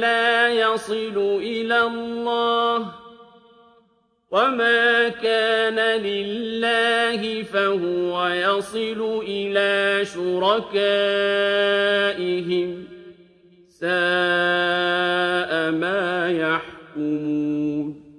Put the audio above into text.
فَلَا يَصِلُ إِلَى اللَّهِ ۖ وَمَا كَانَ لِلَّهِ فَهُوَ يَصِلُ إِلَىٰ شُرَكَائِهِمْ ۗ سَاءَ مَا يَحْكُمُونَ